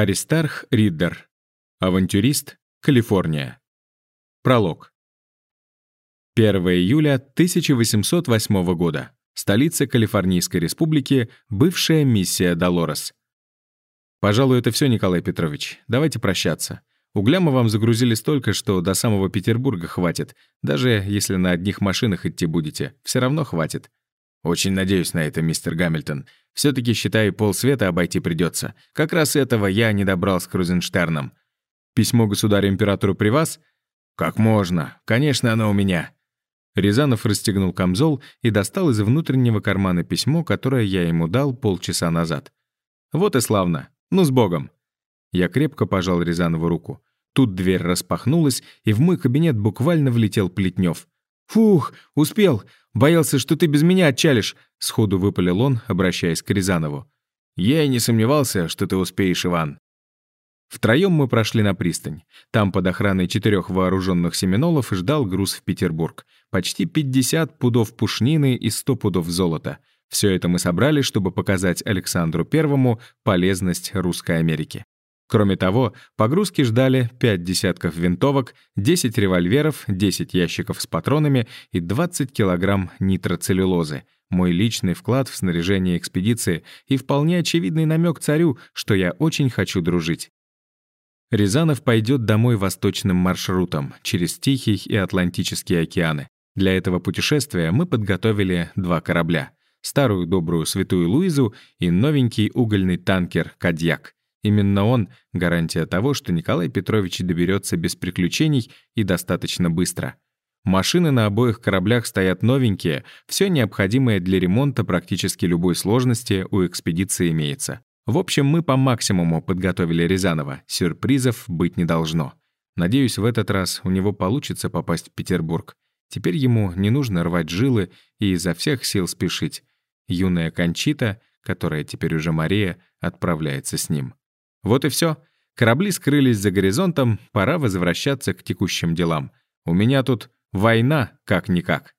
Аристарх Риддер. Авантюрист. Калифорния. Пролог. 1 июля 1808 года. Столица Калифорнийской республики, бывшая миссия Долорес. Пожалуй, это все, Николай Петрович. Давайте прощаться. Угля мы вам загрузили столько, что до самого Петербурга хватит. Даже если на одних машинах идти будете, все равно хватит. Очень надеюсь на это, мистер Гамильтон. все таки считай, полсвета обойти придется. Как раз этого я не добрал с Крузенштерном. Письмо государю-императору при вас? Как можно? Конечно, оно у меня. Рязанов расстегнул камзол и достал из внутреннего кармана письмо, которое я ему дал полчаса назад. Вот и славно. Ну, с Богом. Я крепко пожал Рязанову руку. Тут дверь распахнулась, и в мой кабинет буквально влетел Плетнев. «Фух, успел! Боялся, что ты без меня отчалишь!» Сходу выпалил он, обращаясь к Рязанову. «Я и не сомневался, что ты успеешь, Иван». Втроем мы прошли на пристань. Там под охраной четырех вооруженных семинолов ждал груз в Петербург. Почти 50 пудов пушнины и 100 пудов золота. Все это мы собрали, чтобы показать Александру Первому полезность Русской Америки. Кроме того, погрузки ждали 5 десятков винтовок, 10 револьверов, 10 ящиков с патронами и 20 килограмм нитроцеллюлозы. Мой личный вклад в снаряжение экспедиции и вполне очевидный намек царю, что я очень хочу дружить. Рязанов пойдет домой восточным маршрутом, через Тихий и Атлантический океаны. Для этого путешествия мы подготовили два корабля — старую добрую Святую Луизу и новенький угольный танкер «Кадьяк». Именно он — гарантия того, что Николай Петрович доберется без приключений и достаточно быстро. Машины на обоих кораблях стоят новенькие, все необходимое для ремонта практически любой сложности у экспедиции имеется. В общем, мы по максимуму подготовили Рязанова, сюрпризов быть не должно. Надеюсь, в этот раз у него получится попасть в Петербург. Теперь ему не нужно рвать жилы и изо всех сил спешить. Юная Кончита, которая теперь уже Мария, отправляется с ним. Вот и все. Корабли скрылись за горизонтом, пора возвращаться к текущим делам. У меня тут война как-никак.